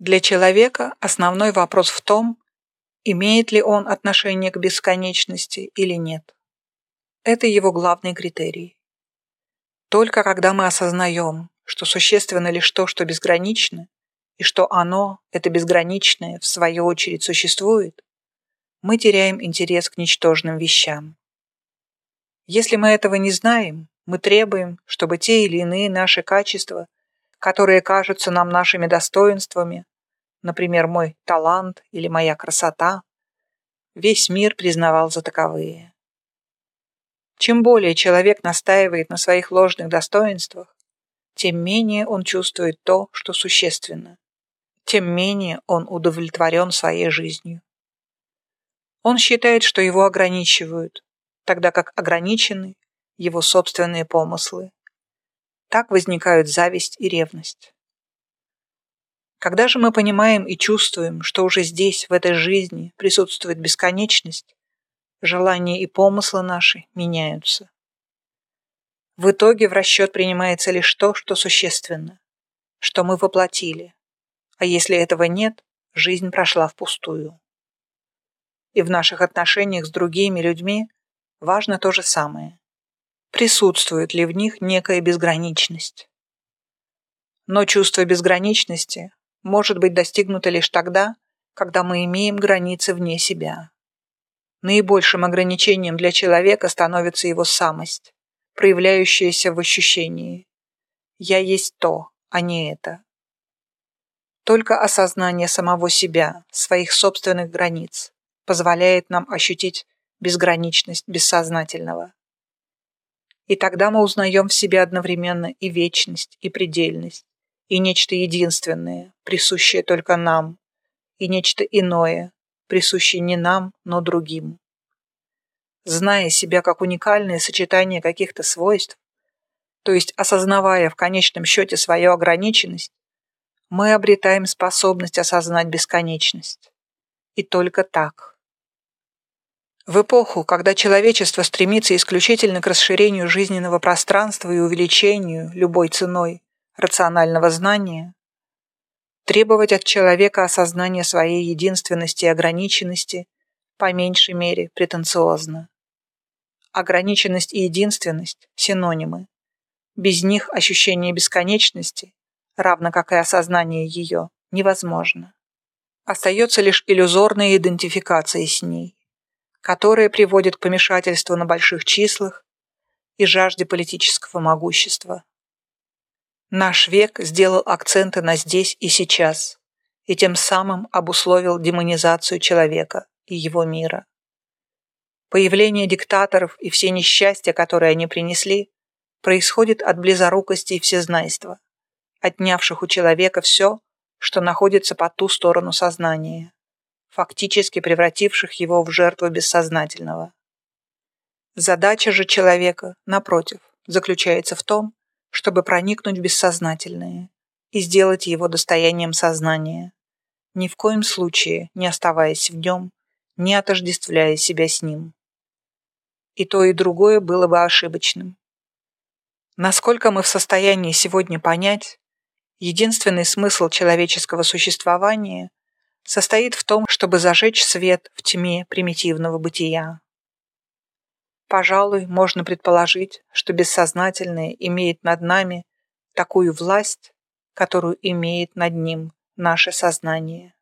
Для человека основной вопрос в том, имеет ли он отношение к бесконечности или нет. Это его главный критерий. Только когда мы осознаем, что существенно лишь то, что безгранично, и что оно, это безграничное, в свою очередь существует, мы теряем интерес к ничтожным вещам. Если мы этого не знаем, мы требуем, чтобы те или иные наши качества, которые кажутся нам нашими достоинствами, например, мой талант или моя красота, весь мир признавал за таковые. Чем более человек настаивает на своих ложных достоинствах, тем менее он чувствует то, что существенно, тем менее он удовлетворен своей жизнью. Он считает, что его ограничивают, тогда как ограничены его собственные помыслы. Так возникают зависть и ревность. Когда же мы понимаем и чувствуем, что уже здесь, в этой жизни, присутствует бесконечность, желания и помыслы наши меняются. В итоге в расчет принимается лишь то, что существенно, что мы воплотили, а если этого нет, жизнь прошла впустую. И в наших отношениях с другими людьми важно то же самое. Присутствует ли в них некая безграничность? Но чувство безграничности может быть достигнуто лишь тогда, когда мы имеем границы вне себя. Наибольшим ограничением для человека становится его самость, проявляющаяся в ощущении «я есть то, а не это». Только осознание самого себя, своих собственных границ, позволяет нам ощутить безграничность бессознательного. И тогда мы узнаем в себе одновременно и вечность, и предельность, и нечто единственное, присущее только нам, и нечто иное, присущий не нам, но другим. Зная себя как уникальное сочетание каких-то свойств, то есть осознавая в конечном счете свою ограниченность, мы обретаем способность осознать бесконечность. И только так. В эпоху, когда человечество стремится исключительно к расширению жизненного пространства и увеличению любой ценой рационального знания, Требовать от человека осознания своей единственности и ограниченности по меньшей мере претенциозно. Ограниченность и единственность – синонимы. Без них ощущение бесконечности, равно как и осознание ее, невозможно. Остается лишь иллюзорная идентификация с ней, которая приводит к помешательству на больших числах и жажде политического могущества. Наш век сделал акценты на здесь и сейчас, и тем самым обусловил демонизацию человека и его мира. Появление диктаторов и все несчастья, которые они принесли, происходит от близорукости и всезнайства, отнявших у человека все, что находится по ту сторону сознания, фактически превративших его в жертву бессознательного. Задача же человека, напротив, заключается в том, чтобы проникнуть в бессознательное и сделать его достоянием сознания, ни в коем случае не оставаясь в нем, не отождествляя себя с ним. И то, и другое было бы ошибочным. Насколько мы в состоянии сегодня понять, единственный смысл человеческого существования состоит в том, чтобы зажечь свет в тьме примитивного бытия. Пожалуй, можно предположить, что бессознательное имеет над нами такую власть, которую имеет над ним наше сознание.